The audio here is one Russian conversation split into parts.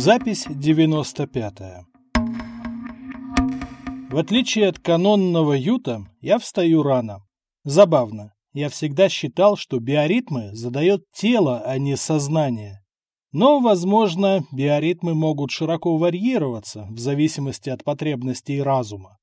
Запись 95. В отличие от канонного юта, я встаю рано. Забавно. Я всегда считал, что биоритмы задает тело, а не сознание. Но, возможно, биоритмы могут широко варьироваться в зависимости от потребностей разума.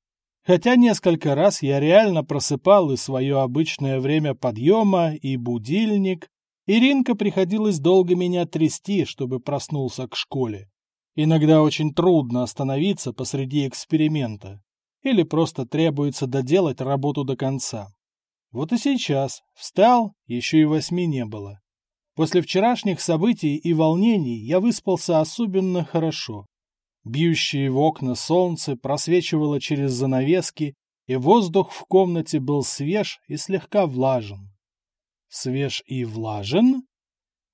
Хотя несколько раз я реально просыпал и свое обычное время подъема, и будильник, и Ринка приходилось долго меня трясти, чтобы проснулся к школе. Иногда очень трудно остановиться посреди эксперимента, или просто требуется доделать работу до конца. Вот и сейчас встал, еще и восьми не было. После вчерашних событий и волнений я выспался особенно хорошо. Бьющее в окна солнце просвечивало через занавески, и воздух в комнате был свеж и слегка влажен. Свеж и влажен?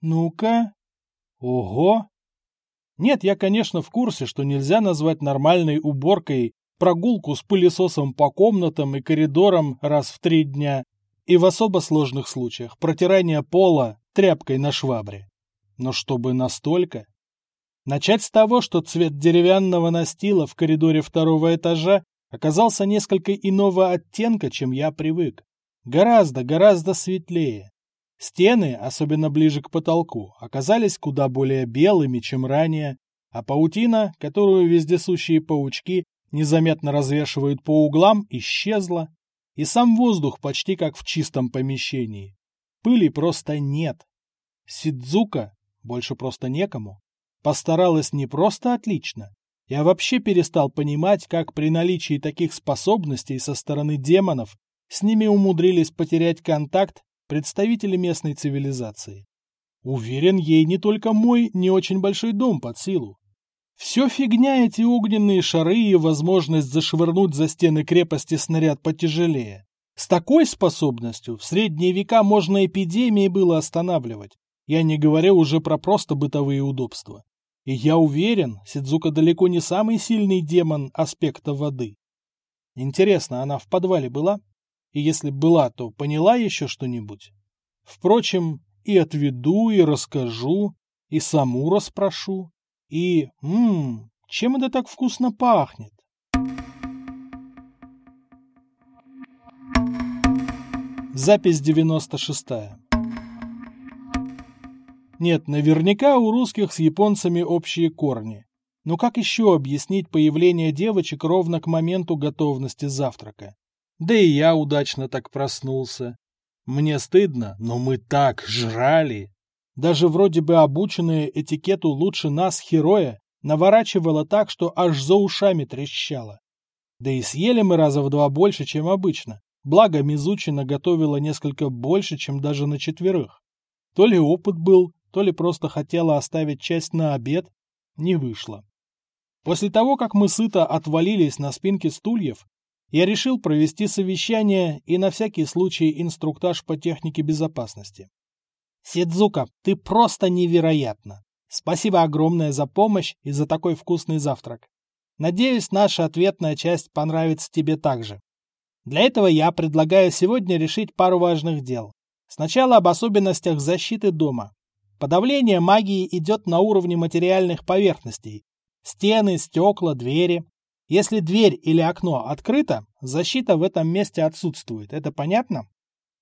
Ну-ка. Ого! Нет, я, конечно, в курсе, что нельзя назвать нормальной уборкой прогулку с пылесосом по комнатам и коридорам раз в три дня и в особо сложных случаях протирание пола тряпкой на швабре. Но чтобы настолько... Начать с того, что цвет деревянного настила в коридоре второго этажа оказался несколько иного оттенка, чем я привык. Гораздо, гораздо светлее. Стены, особенно ближе к потолку, оказались куда более белыми, чем ранее, а паутина, которую вездесущие паучки незаметно развешивают по углам, исчезла, и сам воздух почти как в чистом помещении. Пыли просто нет. Сидзука, больше просто некому, постаралась не просто отлично. Я вообще перестал понимать, как при наличии таких способностей со стороны демонов с ними умудрились потерять контакт представители местной цивилизации. Уверен, ей не только мой не очень большой дом под силу. Все фигня эти огненные шары и возможность зашвырнуть за стены крепости снаряд потяжелее. С такой способностью в средние века можно эпидемии было останавливать. Я не говорю уже про просто бытовые удобства. И я уверен, Сидзука далеко не самый сильный демон аспекта воды. Интересно, она в подвале была? И если была, то поняла еще что-нибудь? Впрочем, и отведу, и расскажу, и саму расспрошу. И, ммм, чем это так вкусно пахнет? Запись 96. Нет, наверняка у русских с японцами общие корни. Но как еще объяснить появление девочек ровно к моменту готовности завтрака? Да и я удачно так проснулся. Мне стыдно, но мы так жрали. Даже вроде бы обученная этикету лучше нас, хероя, наворачивала так, что аж за ушами трещало. Да и съели мы раза в два больше, чем обычно. Благо, Мизучи наготовила несколько больше, чем даже на четверых. То ли опыт был, то ли просто хотела оставить часть на обед, не вышло. После того, как мы сыто отвалились на спинке стульев, я решил провести совещание и на всякий случай инструктаж по технике безопасности. Сидзука, ты просто невероятна. Спасибо огромное за помощь и за такой вкусный завтрак. Надеюсь, наша ответная часть понравится тебе также. Для этого я предлагаю сегодня решить пару важных дел. Сначала об особенностях защиты дома. Подавление магии идет на уровне материальных поверхностей. Стены, стекла, двери. Если дверь или окно открыто, защита в этом месте отсутствует. Это понятно?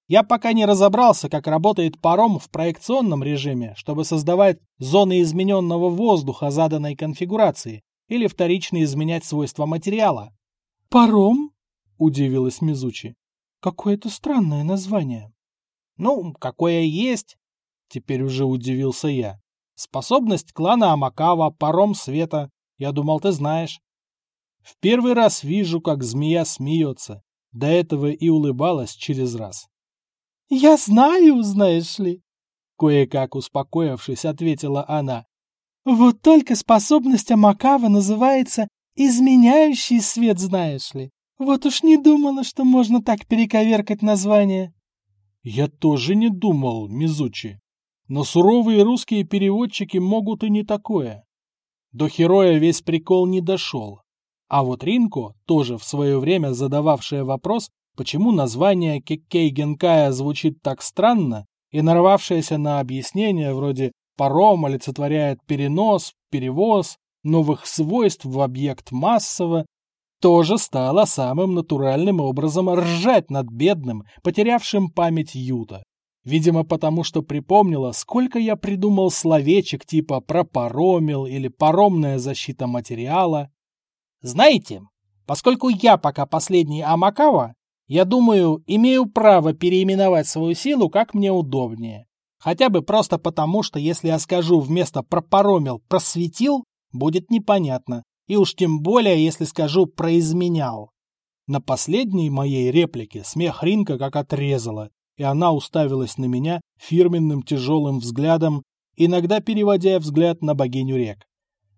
Я пока не разобрался, как работает паром в проекционном режиме, чтобы создавать зоны измененного воздуха заданной конфигурации или вторично изменять свойства материала. «Паром?» — удивилась Мизучи. «Какое-то странное название». «Ну, какое есть», — теперь уже удивился я. «Способность клана Амакава, паром света. Я думал, ты знаешь». В первый раз вижу, как змея смеется. До этого и улыбалась через раз. «Я знаю, знаешь ли», — кое-как успокоившись, ответила она. «Вот только способность Амакава называется «изменяющий свет», знаешь ли. Вот уж не думала, что можно так перековеркать название». «Я тоже не думал, Мизучи. Но суровые русские переводчики могут и не такое». До Хероя весь прикол не дошел. А вот Ринко, тоже в свое время задававшая вопрос, почему название Кеккей Генкая звучит так странно и нарвавшаяся на объяснение вроде «паром» олицетворяет перенос, перевоз, новых свойств в объект массово, тоже стала самым натуральным образом ржать над бедным, потерявшим память Юта. Видимо, потому что припомнила, сколько я придумал словечек типа «пропаромил» или «паромная защита материала». Знаете, поскольку я пока последний Амакава, я думаю, имею право переименовать свою силу как мне удобнее. Хотя бы просто потому, что если я скажу вместо «пропаромил» «просветил», будет непонятно. И уж тем более, если скажу «произменял». На последней моей реплике смех Ринка как отрезала, и она уставилась на меня фирменным тяжелым взглядом, иногда переводя взгляд на богиню рек.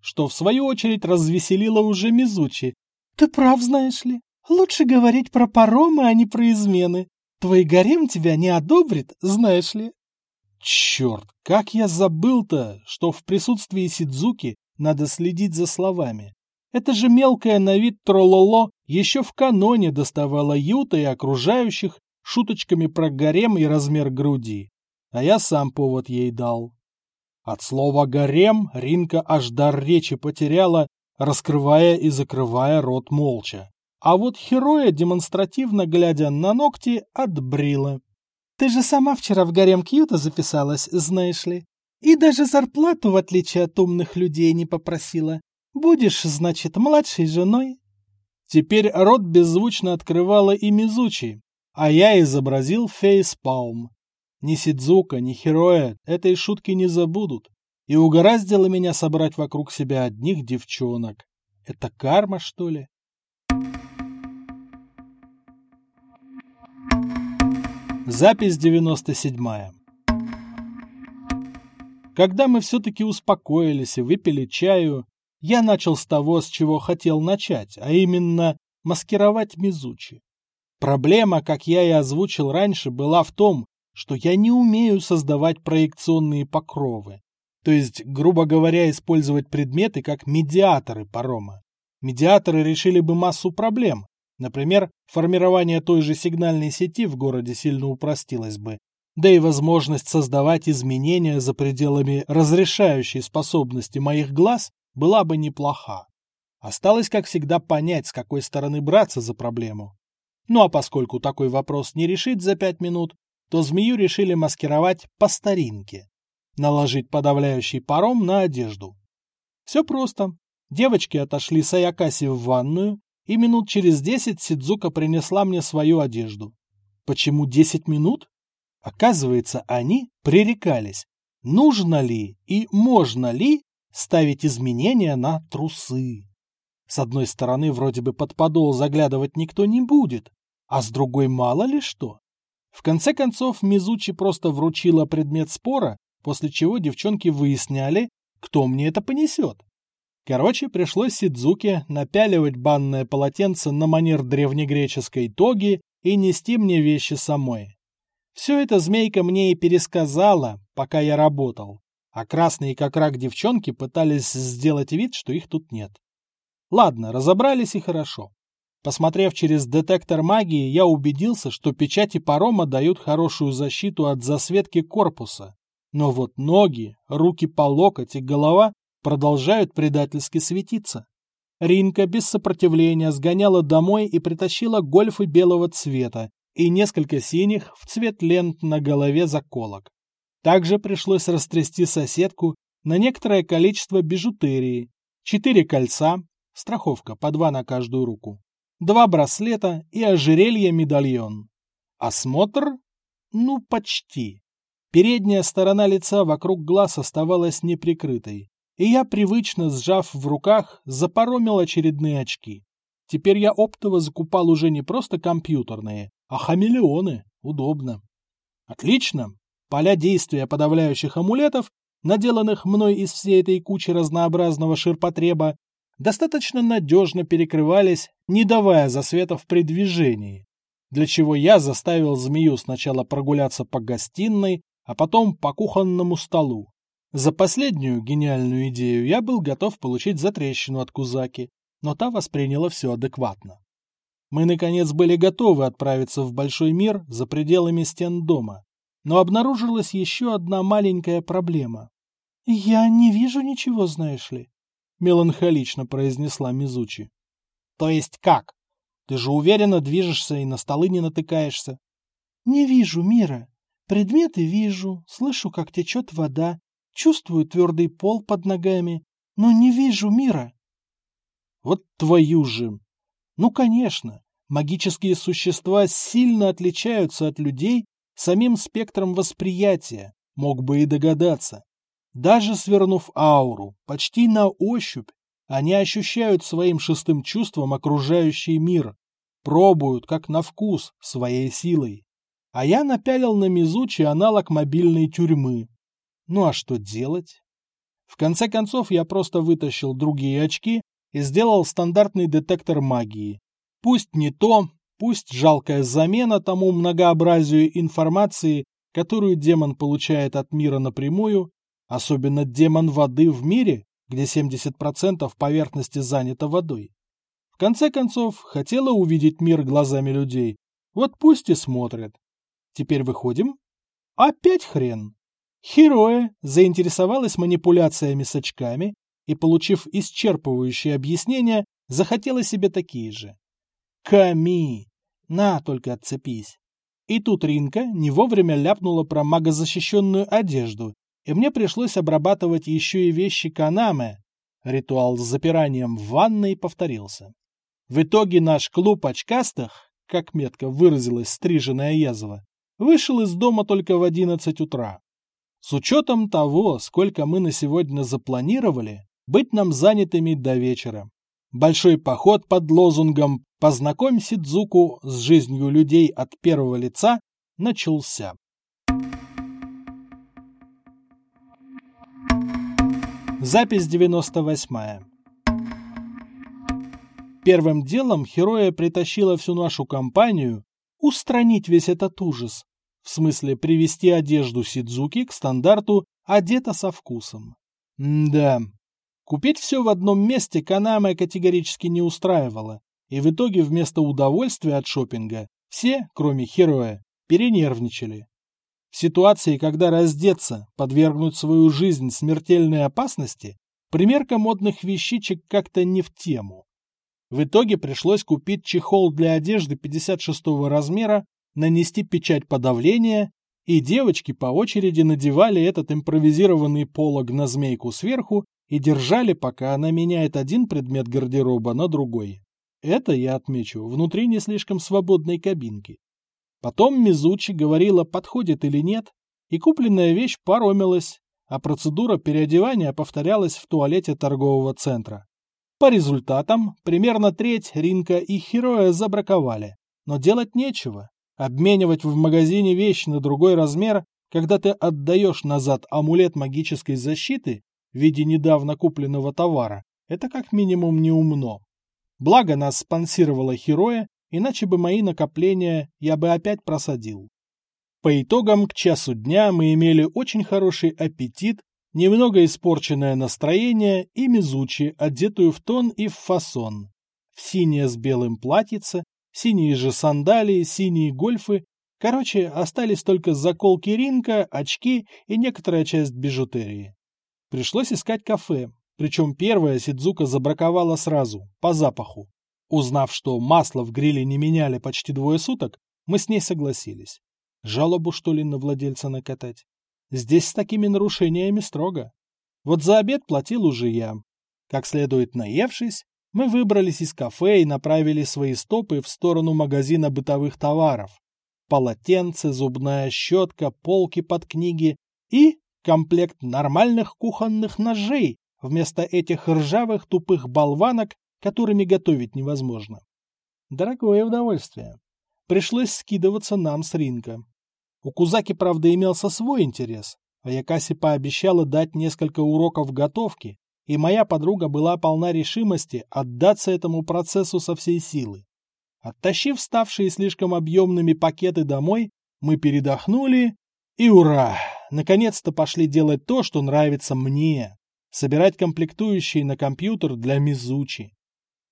Что, в свою очередь, развеселило уже Мизучи. «Ты прав, знаешь ли. Лучше говорить про паромы, а не про измены. Твой гарем тебя не одобрит, знаешь ли». Черт, как я забыл-то, что в присутствии Сидзуки надо следить за словами. Это же мелкая на вид трололо еще в каноне доставала Юта и окружающих шуточками про гарем и размер груди. А я сам повод ей дал. От слова «гарем» Ринка аж дар речи потеряла, раскрывая и закрывая рот молча. А вот Хероя, демонстративно глядя на ногти, отбрила. «Ты же сама вчера в гарем Кьюта записалась, знаешь ли. И даже зарплату, в отличие от умных людей, не попросила. Будешь, значит, младшей женой?» Теперь рот беззвучно открывала и Мизучи, а я изобразил фейспалм. Ни Сидзука, ни Хероя этой шутки не забудут. И угораздило меня собрать вокруг себя одних девчонок. Это карма, что ли? Запись 97. Когда мы все-таки успокоились и выпили чаю, я начал с того, с чего хотел начать, а именно маскировать Мизучи. Проблема, как я и озвучил раньше, была в том, что я не умею создавать проекционные покровы. То есть, грубо говоря, использовать предметы как медиаторы парома. Медиаторы решили бы массу проблем. Например, формирование той же сигнальной сети в городе сильно упростилось бы. Да и возможность создавать изменения за пределами разрешающей способности моих глаз была бы неплоха. Осталось, как всегда, понять, с какой стороны браться за проблему. Ну а поскольку такой вопрос не решить за пять минут, то змею решили маскировать по старинке. Наложить подавляющий паром на одежду. Все просто. Девочки отошли с Аякаси в ванную, и минут через десять Сидзука принесла мне свою одежду. Почему десять минут? Оказывается, они пререкались, нужно ли и можно ли ставить изменения на трусы. С одной стороны, вроде бы под подол заглядывать никто не будет, а с другой мало ли что. В конце концов, Мизучи просто вручила предмет спора, после чего девчонки выясняли, кто мне это понесет. Короче, пришлось Сидзуке напяливать банное полотенце на манер древнегреческой тоги и нести мне вещи самой. Все это змейка мне и пересказала, пока я работал, а красные как рак девчонки пытались сделать вид, что их тут нет. Ладно, разобрались и хорошо. Посмотрев через детектор магии, я убедился, что печати парома дают хорошую защиту от засветки корпуса. Но вот ноги, руки по локоть и голова продолжают предательски светиться. Ринка без сопротивления сгоняла домой и притащила гольфы белого цвета и несколько синих в цвет лент на голове заколок. Также пришлось растрясти соседку на некоторое количество бижутерии, четыре кольца, страховка по два на каждую руку, два браслета и ожерелье-медальон. Осмотр? Ну, почти. Передняя сторона лица вокруг глаз оставалась неприкрытой, и я, привычно сжав в руках, запоромил очередные очки. Теперь я оптово закупал уже не просто компьютерные, а хамелеоны. Удобно. Отлично. Поля действия подавляющих амулетов, наделанных мной из всей этой кучи разнообразного ширпотреба, достаточно надежно перекрывались, не давая засветов при движении, для чего я заставил змею сначала прогуляться по гостиной, а потом по кухонному столу. За последнюю гениальную идею я был готов получить затрещину от Кузаки, но та восприняла все адекватно. Мы, наконец, были готовы отправиться в большой мир за пределами стен дома, но обнаружилась еще одна маленькая проблема. Я не вижу ничего, знаешь ли, меланхолично произнесла Мизучи. То есть как? Ты же уверенно движешься и на столы не натыкаешься. Не вижу мира. Предметы вижу, слышу, как течет вода, чувствую твердый пол под ногами, но не вижу мира. Вот твою же! Ну, конечно, магические существа сильно отличаются от людей самим спектром восприятия, мог бы и догадаться. Даже свернув ауру, почти на ощупь, они ощущают своим шестым чувством окружающий мир, пробуют, как на вкус, своей силой. А я напялил на Мизучи аналог мобильной тюрьмы. Ну а что делать? В конце концов, я просто вытащил другие очки и сделал стандартный детектор магии. Пусть не то, пусть жалкая замена тому многообразию информации, которую демон получает от мира напрямую, особенно демон воды в мире, где 70% поверхности занято водой. В конце концов, хотела увидеть мир глазами людей, вот пусть и смотрят. Теперь выходим. Опять хрен. Хероя заинтересовалась манипуляциями с очками и, получив исчерпывающее объяснение, захотела себе такие же. Ками! На, только отцепись. И тут Ринка не вовремя ляпнула про магозащищенную одежду, и мне пришлось обрабатывать еще и вещи Канаме. Ритуал с запиранием в ванной повторился. В итоге наш клуб очкастых, как метко выразилась стриженная язва, вышел из дома только в одиннадцать утра. С учетом того, сколько мы на сегодня запланировали, быть нам занятыми до вечера. Большой поход под лозунгом «Познакомь Сидзуку с жизнью людей от первого лица» начался. Запись 98. Первым делом Хероя притащила всю нашу компанию устранить весь этот ужас, в смысле, привести одежду Сидзуки к стандарту «одета со вкусом». М да, купить все в одном месте Канаме категорически не устраивало, и в итоге вместо удовольствия от шопинга все, кроме Хероя, перенервничали. В ситуации, когда раздеться, подвергнуть свою жизнь смертельной опасности, примерка модных вещичек как-то не в тему. В итоге пришлось купить чехол для одежды 56 размера нанести печать подавления, и девочки по очереди надевали этот импровизированный полог на змейку сверху и держали, пока она меняет один предмет гардероба на другой. Это, я отмечу, внутри не слишком свободной кабинки. Потом Мизучи говорила, подходит или нет, и купленная вещь поромилась, а процедура переодевания повторялась в туалете торгового центра. По результатам, примерно треть Ринка и Хероя забраковали, но делать нечего. Обменивать в магазине вещь на другой размер, когда ты отдаешь назад амулет магической защиты в виде недавно купленного товара, это как минимум неумно. Благо нас спонсировала Хероя, иначе бы мои накопления я бы опять просадил. По итогам к часу дня мы имели очень хороший аппетит, немного испорченное настроение и Мизучи, одетую в тон и в фасон. В синее с белым платьице, Синие же сандалии, синие гольфы. Короче, остались только заколки ринка, очки и некоторая часть бижутерии. Пришлось искать кафе, причем первое Сидзука забраковала сразу, по запаху. Узнав, что масло в гриле не меняли почти двое суток, мы с ней согласились. Жалобу, что ли, на владельца накатать? Здесь с такими нарушениями строго. Вот за обед платил уже я. Как следует наевшись, мы выбрались из кафе и направили свои стопы в сторону магазина бытовых товаров. Полотенце, зубная щетка, полки под книги и комплект нормальных кухонных ножей вместо этих ржавых тупых болванок, которыми готовить невозможно. Дорогое удовольствие. Пришлось скидываться нам с ринка. У Кузаки, правда, имелся свой интерес, а Якаси пообещала дать несколько уроков готовки, и моя подруга была полна решимости отдаться этому процессу со всей силы. Оттащив ставшие слишком объемными пакеты домой, мы передохнули и ура! Наконец-то пошли делать то, что нравится мне. Собирать комплектующие на компьютер для Мизучи.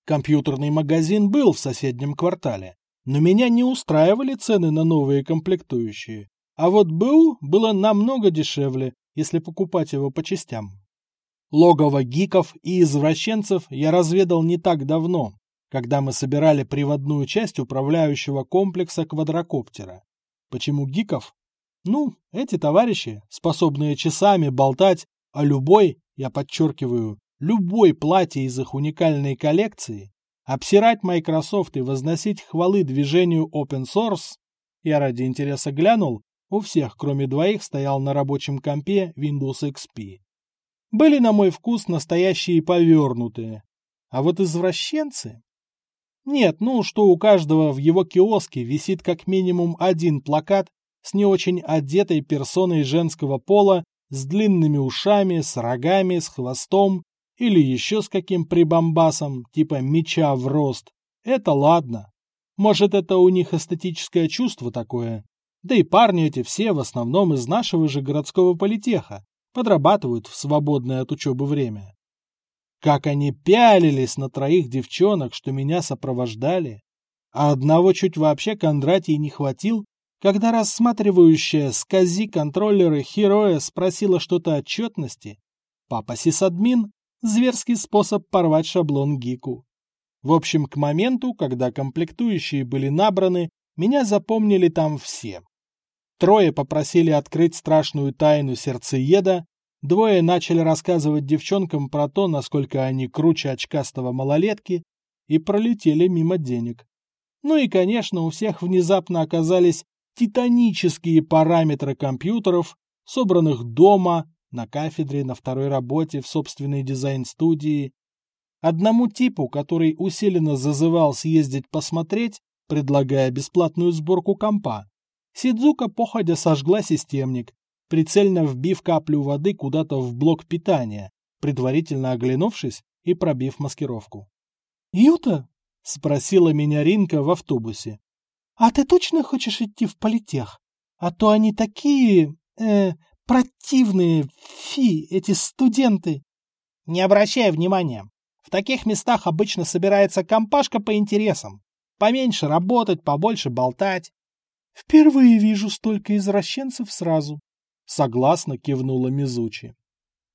Компьютерный магазин был в соседнем квартале, но меня не устраивали цены на новые комплектующие. А вот БУ было намного дешевле, если покупать его по частям. Логово гиков и извращенцев я разведал не так давно, когда мы собирали приводную часть управляющего комплекса квадрокоптера. Почему гиков? Ну, эти товарищи, способные часами болтать о любой, я подчеркиваю, любой платье из их уникальной коллекции, обсирать Microsoft и возносить хвалы движению open source, я ради интереса глянул, у всех, кроме двоих, стоял на рабочем компе Windows XP. Были, на мой вкус, настоящие повернутые. А вот извращенцы... Нет, ну, что у каждого в его киоске висит как минимум один плакат с не очень одетой персоной женского пола, с длинными ушами, с рогами, с хвостом или еще с каким прибамбасом, типа меча в рост. Это ладно. Может, это у них эстетическое чувство такое. Да и парни эти все в основном из нашего же городского политеха, подрабатывают в свободное от учебы время. Как они пялились на троих девчонок, что меня сопровождали. А одного чуть вообще Кондратий не хватил, когда рассматривающая скази контроллеры Хероя спросила что-то отчетности. Папа сисадмин – зверский способ порвать шаблон Гику. В общем, к моменту, когда комплектующие были набраны, меня запомнили там все. Трое попросили открыть страшную тайну сердцееда, двое начали рассказывать девчонкам про то, насколько они круче очкастого малолетки, и пролетели мимо денег. Ну и, конечно, у всех внезапно оказались титанические параметры компьютеров, собранных дома, на кафедре, на второй работе, в собственной дизайн-студии, Одному типу, который усиленно зазывал съездить посмотреть, предлагая бесплатную сборку компа, Сидзука походя сожгла системник, прицельно вбив каплю воды куда-то в блок питания, предварительно оглянувшись и пробив маскировку. «Юта?» — спросила меня Ринка в автобусе. «А ты точно хочешь идти в политех? А то они такие... э... противные, фи, эти студенты!» «Не обращай внимания, в таких местах обычно собирается компашка по интересам. Поменьше работать, побольше болтать. Впервые вижу столько извращенцев сразу. Согласно кивнула Мизучи.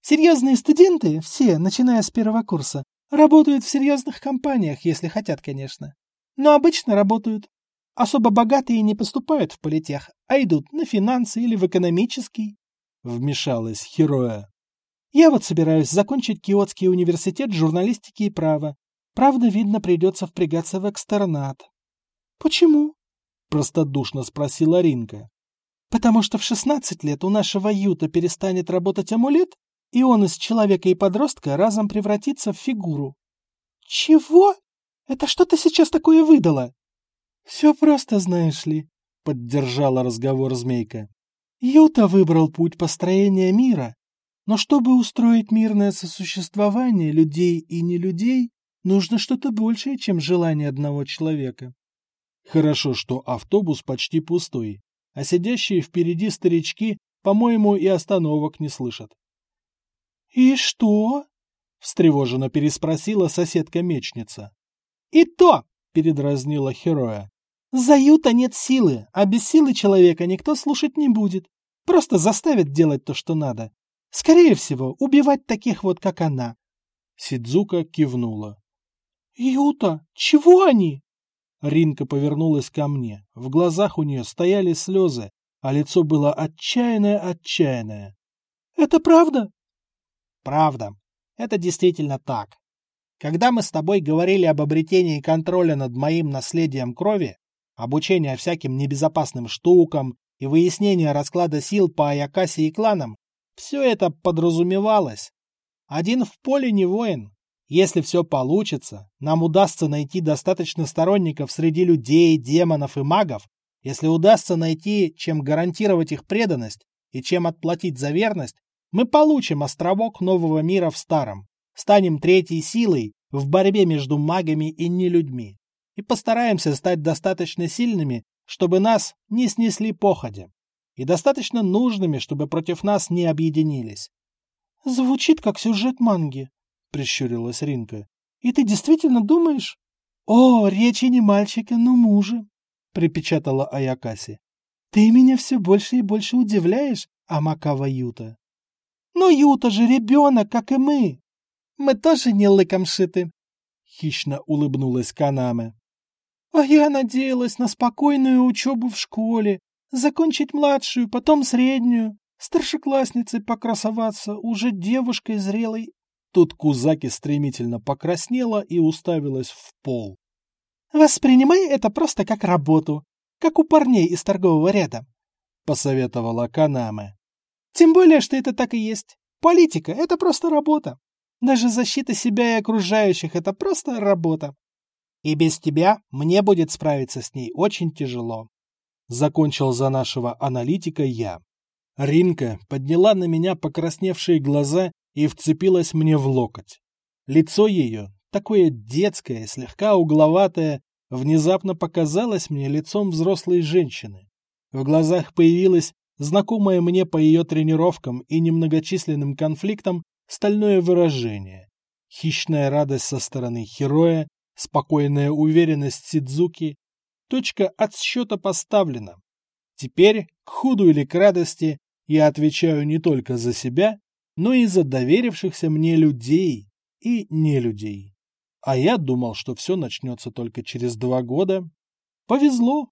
Серьезные студенты, все, начиная с первого курса, работают в серьезных компаниях, если хотят, конечно. Но обычно работают. Особо богатые не поступают в политех, а идут на финансы или в экономический. Вмешалась Хероя. Я вот собираюсь закончить Киотский университет журналистики и права. Правда, видно, придется впрягаться в экстернат. Почему? Простодушно спросила Ринка. Потому что в шестнадцать лет у нашего Юта перестанет работать амулет, и он из человека и подростка разом превратится в фигуру. Чего? Это что ты сейчас такое выдала? Все просто, знаешь ли, поддержала разговор Змейка. Юта выбрал путь построения мира, но чтобы устроить мирное сосуществование людей и не людей, нужно что-то большее, чем желание одного человека. Хорошо, что автобус почти пустой, а сидящие впереди старички, по-моему, и остановок не слышат. «И что?» — встревоженно переспросила соседка-мечница. «И то!» — передразнила Хероя. «За Юта нет силы, а без силы человека никто слушать не будет. Просто заставят делать то, что надо. Скорее всего, убивать таких вот, как она. Сидзука кивнула. «Юта, чего они?» Ринка повернулась ко мне. В глазах у нее стояли слезы, а лицо было отчаянное-отчаянное. «Это правда?» «Правда. Это действительно так. Когда мы с тобой говорили об обретении контроля над моим наследием крови, обучения всяким небезопасным штукам и выяснения расклада сил по Аякасе и кланам, все это подразумевалось. Один в поле не воин. Если все получится, нам удастся найти достаточно сторонников среди людей, демонов и магов, если удастся найти, чем гарантировать их преданность и чем отплатить за верность, мы получим островок нового мира в старом, станем третьей силой в борьбе между магами и нелюдьми и постараемся стать достаточно сильными, чтобы нас не снесли походя и достаточно нужными, чтобы против нас не объединились. — Звучит как сюжет манги, — прищурилась Ринка. — И ты действительно думаешь? — О, речи не мальчика, но мужа, — припечатала Аякаси. — Ты меня все больше и больше удивляешь, Амакава Юта. Но Юта же ребенок, как и мы. Мы тоже не лыком шиты. Хищно улыбнулась Канаме. А я надеялась на спокойную учебу в школе, закончить младшую, потом среднюю, старшеклассницей покрасоваться, уже девушкой зрелой. Тут Кузаки стремительно покраснела и уставилась в пол. «Воспринимай это просто как работу, как у парней из торгового ряда», — посоветовала Канаме. «Тем более, что это так и есть. Политика — это просто работа. Даже защита себя и окружающих — это просто работа. И без тебя мне будет справиться с ней очень тяжело. Закончил за нашего аналитика я. Ринка подняла на меня покрасневшие глаза и вцепилась мне в локоть. Лицо ее, такое детское, слегка угловатое, внезапно показалось мне лицом взрослой женщины. В глазах появилось знакомое мне по ее тренировкам и немногочисленным конфликтам стальное выражение. Хищная радость со стороны Хероя, спокойная уверенность Сидзуки. Точка отсчета поставлена. Теперь, к худу или к радости, я отвечаю не только за себя, но и за доверившихся мне людей и не людей. А я думал, что все начнется только через два года. Повезло,